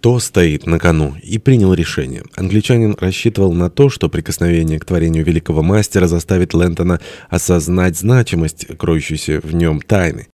что стоит на кону, и принял решение. Англичанин рассчитывал на то, что прикосновение к творению великого мастера заставит Лэнтона осознать значимость кроющейся в нем тайны.